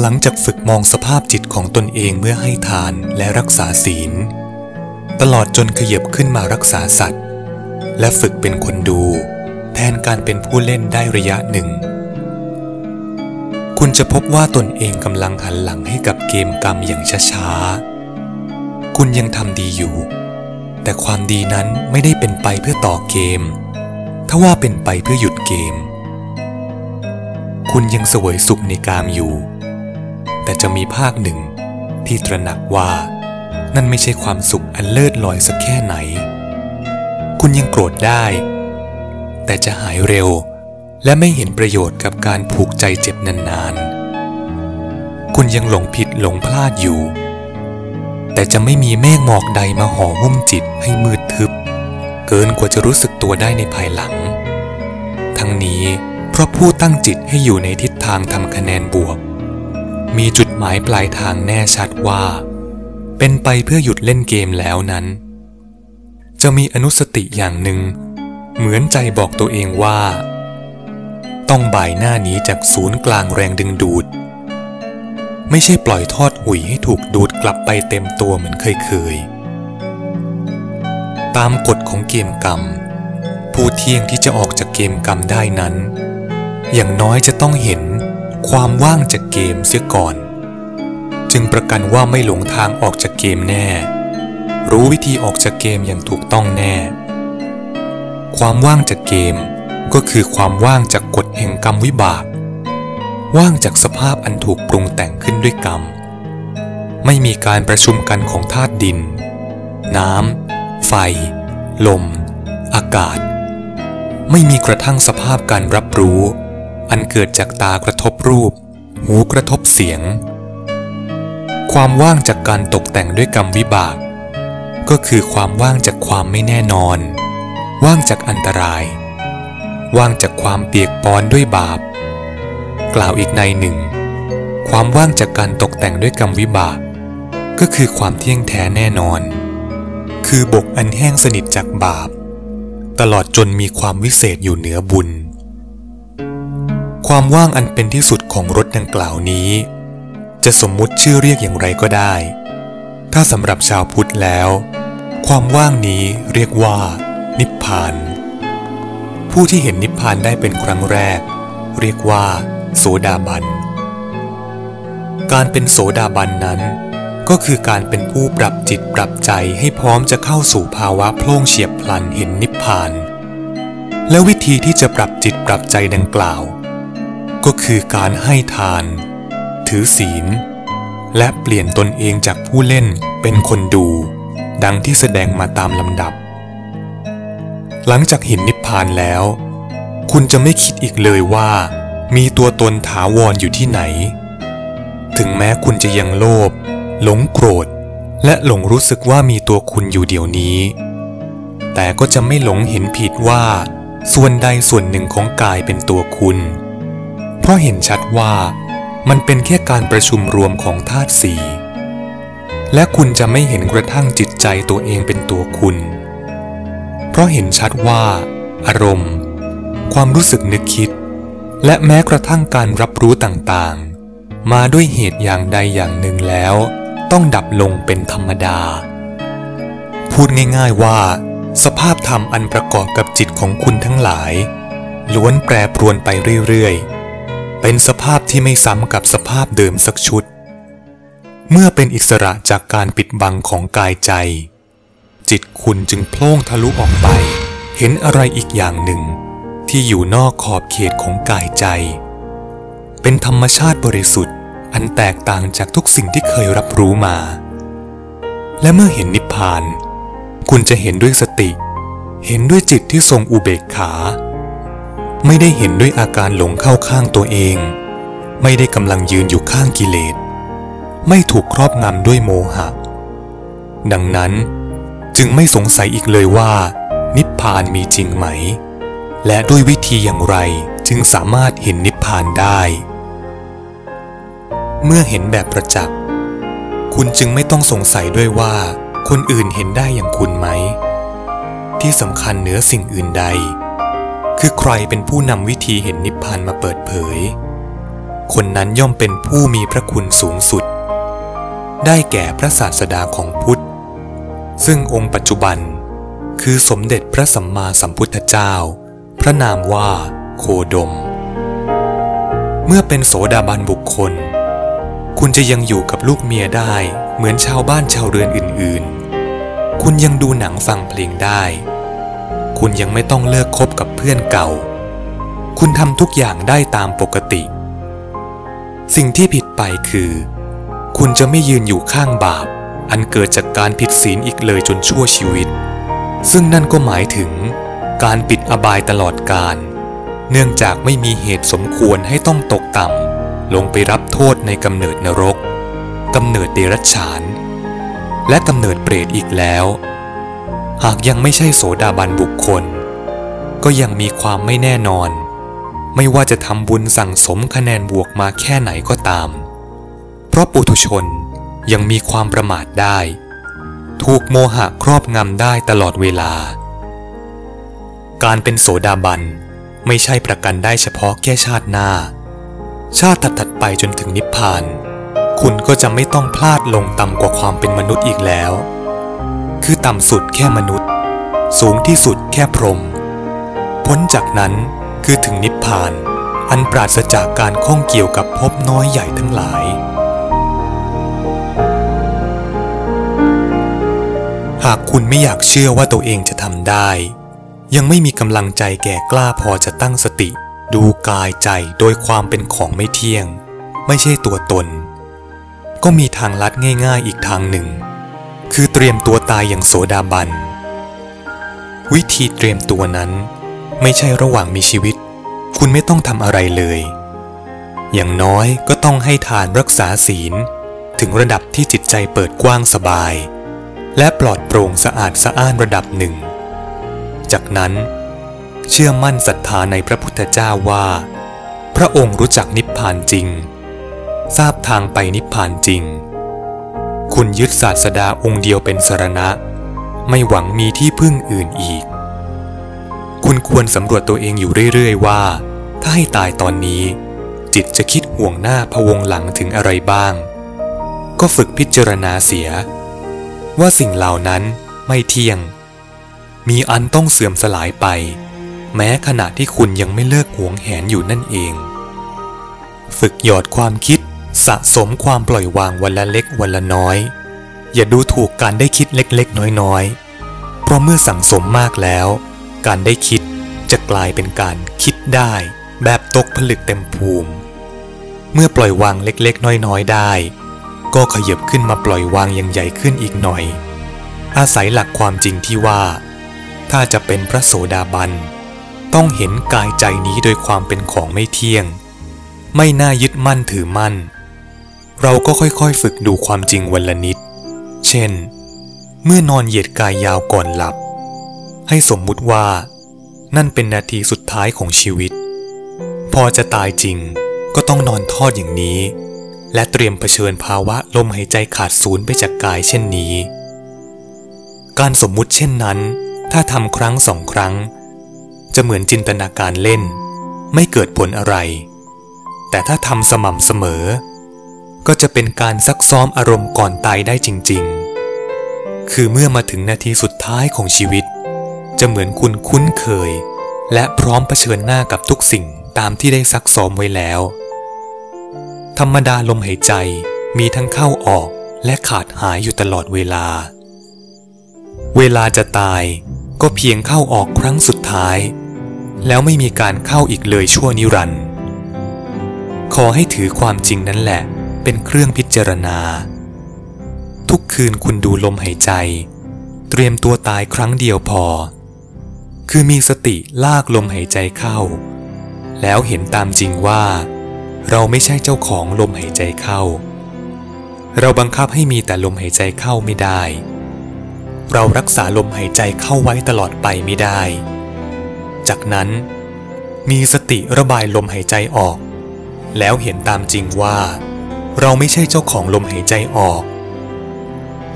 หลังจากฝึกมองสภาพจิตของตนเองเมื่อให้ทานและรักษาศีล ตลอดจนขยับขึ้นมารักษาสัตว์ และฝึกเป็นคนดู แทนการเป็นผู้เล่นได้ระยะหนึ่ง คุณจะพบว่าตนเองกำลังหันหลังให้กับเกมกรรมอย่างช้าๆ คุณยังทำดีอยู่ แต่ความดีนั้นไม่ได้เป็นไปเพื่อต่อเกมถ้าว่าเป็นไปเพื่อหยุดเกม คุณยังเสวยสุขในกามอยู่ แต่จะมีภาคหนึ่ง ที่ตระหนักว่านั่นไม่ใช่ความสุขอันเลิศลอยสักแค่ไหน คุณยังโกรธได้ แต่จะหายเร็ว และไม่เห็นประโยชน์กับการผูกใจเจ็บนานๆ คุณยังหลงผิดหลงพลาดอยู่ แต่จะไม่มีเมฆหมอกใดมาห่อหุ้มจิตให้มืดทึบ เกินกว่าจะรู้สึกตัวได้ในภายหลัง ทั้งนี้เพราะผู้ตั้งจิตให้อยู่ในทิศทางทำคะแนนบวก มีจุดหมายปลายทางแน่ชัดว่า เป็นไปเพื่อหยุดเล่นเกมแล้วนั้น จะมีอนุสติอย่างหนึ่ง เหมือนใจบอกตัวเองว่า ต้องบ่ายหน้านี้จากศูนย์กลางแรงดึงดูด ไม่ใช่ปล่อยทอดหุยให้ถูกดูดกลับไปเต็มตัวเหมือนเคยเคยตามกฎของเกมกรรม ผู้เที่ยงที่จะออกจากเกมกรรมได้นั้น อย่างน้อยจะต้องเห็น ความว่างจากเกมเสียก่อน จึงประกันว่าไม่หลงทางออกจากเกมแน่ รู้วิธีออกจากเกมอย่างถูกต้องแน่ ความว่างจากเกมก็คือความว่างจากกฎแห่งกรรมวิบาก ว่างจากสภาพอันถูกปรุงแต่งขึ้นด้วยกรรม ไม่มีการประชุมกันของธาตุดิน น้ำ ไฟ ลม อากาศ ไม่มีกระทั่งสภาพการรับรู้ อันเกิดจากตากระทบรูป หูกระทบเสียง ความว่างจากการตกแต่งด้วยกรรมวิบาก ก็คือความว่างจากความไม่แน่นอน ว่างจากอันตราย ว่างจากความเปียกปอนด้วยบาป กล่าวอีกในหนึ่ง ความว่างจากการตกแต่งด้วยกรรมวิบาก ก็คือความเที่ยงแท้แน่นอน คือบกอันแห้งสนิทจากบาป ตลอดจนมีความวิเศษอยู่เหนือบุญ ความว่างอันเป็นที่สุดของรถดังกล่าวนี้ จะสมมุติชื่อเรียกอย่างไรก็ได้ ถ้าสำหรับชาวพุทธแล้ว ความว่างนี้เรียกว่า นิพพาน ผู้ที่เห็นนิพพานได้เป็นครั้งแรก เรียกว่า โสดาบัน การเป็นโสดาบันนั้น ก็คือการเป็นผู้ปรับจิตปรับใจให้พร้อมจะเข้าสู่ภาวะโพล่งเฉียบพลันเห็นนิพพานและวิธีที่จะปรับจิตปรับใจดังกล่าว ก็คือการให้ทาน ถือศีล และเปลี่ยนตนเองจากผู้เล่นเป็นคนดู ดังที่แสดงมาตามลำดับ หลังจากเห็นนิพพานแล้ว คุณจะไม่คิดอีกเลยว่า มีตัวตนถาวรออยู่ที่ไหน ถึงแม้คุณจะยังโลภหลงโกรธ และหลงรู้สึกว่ามีตัวคุณอยู่เดี๋ยวนี้ แต่ก็จะไม่หลงเห็นผิดว่า ส่วนใดส่วนหนึ่งของกายเป็นตัวคุณ ราะเห็นชัดว่ามันเป็นแค่การประชุมรวมของธาตุสี่และคุณจะไม่เห็นกระทั่งจิตใจตัวเองเป็นตัวคุณ เพราะเห็นชัดว่า อารมณ์ ความรู้สึกนึกคิด และแม้กระทั่งการรับรู้ต่างๆ มาด้วยเหตุอย่างใดอย่างหนึ่งแล้ว ต้องดับลงเป็นธรรมดา พูดง่ายๆว่า สภาพธรรมอันประกอบกับจิตของคุณทั้งหลาย ล้วนแปรปรวนไปเรื่อยๆ เป็นสภาพที่ไม่ซ้ำกับสภาพเดิมสักชุด เมื่อเป็นอิสระจากการปิดบังของกายใจ จิตคุณจึงโพล่งทะลุออกไป เห็นอะไรอีกอย่างหนึ่ง ที่อยู่นอกขอบเขตของกายใจ เป็นธรรมชาติบริสุทธิ์อันแตกต่างจากทุกสิ่งที่เคยรับรู้มา และเมื่อเห็นนิพพาน คุณจะเห็นด้วยสติ เห็นด้วยจิตที่ทรงอุเบกขา ไม่ได้เห็นด้วยอาการหลงเข้าข้างตัวเอง ไม่ได้กำลังยืนอยู่ข้างกิเลส ไม่ถูกครอบงำด้วยโมหะ ดังนั้นจึงไม่สงสัยอีกเลยว่า นิพพานมีจริงไหม และด้วยวิธีอย่างไรจึงสามารถเห็นนิพพานได้ เมื่อเห็นแบบประจักษ์คุณจึงไม่ต้องสงสัยด้วยว่าคนอื่นเห็นได้อย่างคุณไหม ที่สำคัญเหนือสิ่งอื่นใด คือใครเป็นผู้นำวิธีเห็นนิพพานมาเปิดเผย คนนั้นย่อมเป็นผู้มีพระคุณสูงสุด ได้แก่พระศาสดาของพุทธ ซึ่งองค์ปัจจุบัน คือสมเด็จพระสัมมาสัมพุทธเจ้า พระนามว่าโคดม เมื่อเป็นโสดาบันบุคคล คุณจะยังอยู่กับลูกเมียได้เหมือนชาวบ้านชาวเรือนอื่นๆ คุณยังดูหนังฟังเพลงได้ คุณยังไม่ต้องเลิกคบกับเพื่อนเก่า คุณทำทุกอย่างได้ตามปกติ สิ่งที่ผิดไปคือ คุณจะไม่ยืนอยู่ข้างบาป อันเกิดจากการผิดศีลอีกเลยจนชั่วชีวิต ซึ่งนั่นก็หมายถึง การปิดอบายตลอดกาลเนื่องจากไม่มีเหตุสมควรให้ต้องตกต่ำลงไปรับโทษในกำเนิดนรกกำเนิดเดรัจฉาน และกำเนิดเปรตอีกแล้ว หากยังไม่ใช่โสดาบันบุคคล ก็ยังมีความไม่แน่นอน ไม่ว่าจะทำบุญสั่งสมคะแนนบวกมาแค่ไหนก็ตาม เพราะปุถุชนยังมีความประมาทได้ ถูกโมหะครอบงำได้ตลอดเวลา การเป็นโสดาบันไม่ใช่ประกันได้เฉพาะแค่ชาติหน้า ชาติถัดๆไปจนถึงนิพพาน คุณก็จะไม่ต้องพลาดลงต่ำกว่าความเป็นมนุษย์อีกแล้ว คือต่ำสุดแค่มนุษย์ สูงที่สุดแค่พรหมพ้นจากนั้นคือถึงนิพพาน อันปราศจากการข้องเกี่ยวกับภพน้อยใหญ่ทั้งหลาย หากคุณไม่อยากเชื่อว่าตัวเองจะทำได้ ยังไม่มีกำลังใจแก่กล้าพอจะตั้งสติ ดูกายใจโดยความเป็นของไม่เที่ยง ไม่ใช่ตัวตน ก็มีทางลัดง่าย ๆ อีกทางหนึ่ง คือเตรียมตัวตายอย่างโสดาบัน วิธีเตรียมตัวนั้นไม่ใช่ระหว่างมีชีวิต คุณไม่ต้องทำอะไรเลย อย่างน้อยก็ต้องให้ทานรักษาศีล ถึงระดับที่จิตใจเปิดกว้างสบาย และปลอดโปร่งสะอาดสะอ้านระดับหนึ่ง จากนั้น เชื่อมั่นศรัทธาในพระพุทธเจ้าว่า พระองค์รู้จักนิพพานจริง ทราบทางไปนิพพานจริง คุณยึดศาสดาองค์เดียวเป็นสรณะ ไม่หวังมีที่พึ่งอื่นอีก คุณควรสำรวจตัวเองอยู่เรื่อยๆว่า ถ้าให้ตายตอนนี้ จิตจะคิดห่วงหน้าพวงหลังถึงอะไรบ้าง ก็ฝึกพิจารณาเสีย ว่าสิ่งเหล่านั้นไม่เที่ยง มีอันต้องเสื่อมสลายไป แม้ขณะที่คุณยังไม่เลิกหวงแหนอยู่นั่นเอง ฝึกหยอดความคิด สะสมความปล่อยวางวันละเล็กวันละน้อย อย่าดูถูกการได้คิดเล็กๆ น้อยๆ เพราะเมื่อสั่งสมมากแล้ว การได้คิดจะกลายเป็นการคิดได้ แบบตกผลึกเต็มภูมิ เมื่อปล่อยวางเล็กๆ น้อยๆ ได้ ก็ขยับขึ้นมาปล่อยวางอย่างใหญ่ขึ้นอีกหน่อย อาศัยหลักความจริงที่ว่า ถ้าจะเป็นพระโสดาบัน ต้องเห็นกายใจนี้โดยความเป็นของไม่เที่ยง ไม่น่ายึดมั่นถือมั่น เราก็ค่อยๆ ฝึกดูความจริงวันละนิด เช่น เมื่อนอนเหยียดกายยาวก่อนหลับ ให้สมมุติว่า นั่นเป็นนาทีสุดท้ายของชีวิต พอจะตายจริงก็ต้องนอนทอดอย่างนี้ และเตรียมเผชิญภาวะลมหายใจขาดสูญไปจากกายเช่นนี้ การสมมุติเช่นนั้น ถ้าทำครั้งสองครั้ง จะเหมือนจินตนาการเล่น ไม่เกิดผลอะไร แต่ถ้าทำสม่ำเสมอ ก็จะเป็นการซักซ้อมอารมณ์ก่อนตายได้จริงๆ คือเมื่อมาถึงนาทีสุดท้ายของชีวิต จะเหมือนคุณคุ้นเคย และพร้อมเผชิญหน้ากับทุกสิ่งตามที่ได้ซักซ้อมไว้แล้ว ธรรมดาลมหายใจมีทั้งเข้าออกและขาดหายอยู่ตลอดเวลา เวลาจะตายก็เพียงเข้าออกครั้งสุดท้าย แล้วไม่มีการเข้าอีกเลยชั่วนิรันดร์ขอให้ถือความจริงนั้นแหละ เป็นเครื่องพิจารณา ทุกคืนคุณดูลมหายใจ เตรียมตัวตายครั้งเดียวพอ คือมีสติลากลมหายใจเข้า แล้วเห็นตามจริงว่า เราไม่ใช่เจ้าของลมหายใจเข้า เราบังคับให้มีแต่ลมหายใจเข้าไม่ได้ เรารักษาลมหายใจเข้าไว้ตลอดไปไม่ได้ จากนั้น มีสติระบายลมหายใจออกแล้วเห็นตามจริงว่า เราไม่ใช่เจ้าของลมหายใจออก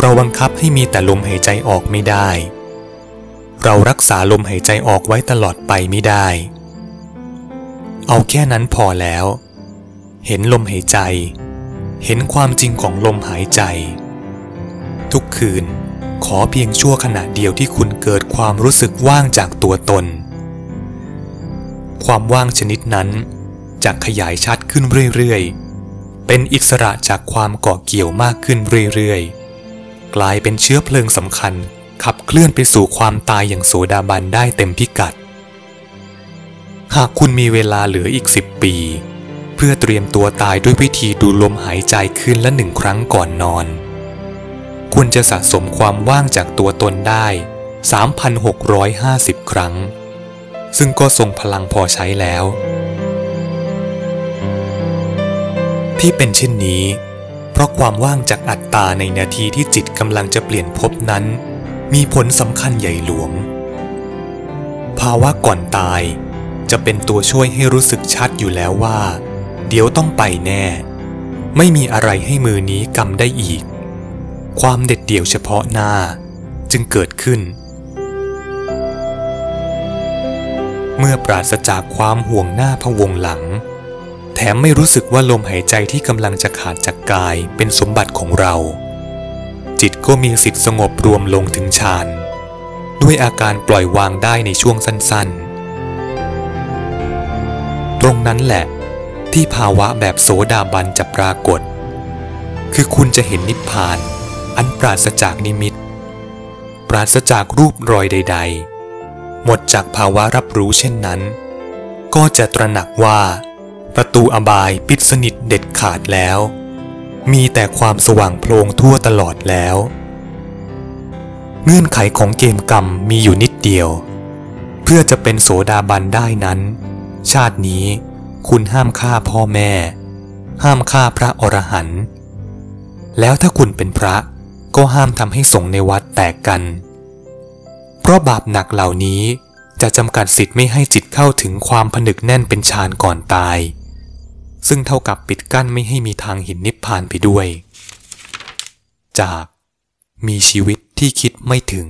เราบังคับให้มีแต่ลมหายใจออกไม่ได้ เรารักษาลมหายใจออกไว้ตลอดไปไม่ได้ เอาแค่นั้นพอแล้ว เห็นลมหายใจ เห็นความจริงของลมหายใจ ทุกคืนขอเพียงชั่วขณะเดียวที่คุณเกิดความรู้สึกว่างจากตัวตน ความว่างชนิดนั้นจะขยายชัดขึ้นเรื่อยๆ เป็นอิสระจากความเกาะเกี่ยวมากขึ้นเรื่อยๆ กลายเป็นเชื้อเพลิงสำคัญ ขับเคลื่อนไปสู่ความตายอย่างโสดาบันได้เต็มพิกัด หากคุณมีเวลาเหลืออีกสิบปี เพื่อเตรียมตัวตายด้วยวิธีดูลมหายใจคืนละหนึ่งครั้งก่อนนอน คุณจะสะสมความว่างจากตัวตนได้ 3,650 ครั้ง ซึ่งก็ทรงพลังพอใช้แล้ว ที่เป็นเช่นนี้ เพราะความว่างจากอัตตาในนาทีที่จิตกำลังจะเปลี่ยนภพนั้น มีผลสำคัญใหญ่หลวง ภาวะก่อนตายจะเป็นตัวช่วยให้รู้สึกชัดอยู่แล้วว่า เดี๋ยวต้องไปแน่ ไม่มีอะไรให้มือนี้กำได้อีก ความเด็ดเดี่ยวเฉพาะหน้าจึงเกิดขึ้น เมื่อปราศจากความห่วงหน้าพะวงหลัง ถมไม่รู้สึกว่าลมหายใจที่กำลังจะขาดจากกายเป็นสมบัติของเรา จิตก็มีสิทธิ์สงบรวมลงถึงฌานด้วยอาการปล่อยวางได้ในช่วงสั้นๆ ตรงนั้นแหละ ที่ภาวะแบบโสดาบันจะปรากฏ คือคุณจะเห็นนิพพาน อันปราศจากนิมิต ปราศจากรูปรอยใด ๆ หมดจากภาวะรับรู้เช่นนั้น ก็จะตระหนักว่า ประตูอบายปิดสนิทเด็ดขาดแล้ว มีแต่ความสว่างโพลงทั่วตลอดแล้ว เงื่อนไขของเกมกรรมมีอยู่นิดเดียว เพื่อจะเป็นโสดาบันได้นั้น ชาตินี้คุณห้ามฆ่าพ่อแม่ ห้ามฆ่าพระอรหันต์แล้วถ้าคุณเป็นพระก็ห้ามทำให้สงฆ์ในวัดแตกกัน เพราะบาปหนักเหล่านี้จะจำกัดสิทธิ์ไม่ให้จิตเข้าถึงความผนึกแน่นเป็นฌานก่อนตาย ซึ่งเท่ากับปิดกั้นไม่ให้มีทางเห็นนิพพานไปด้วย จากมีชีวิตที่คิดไม่ถึง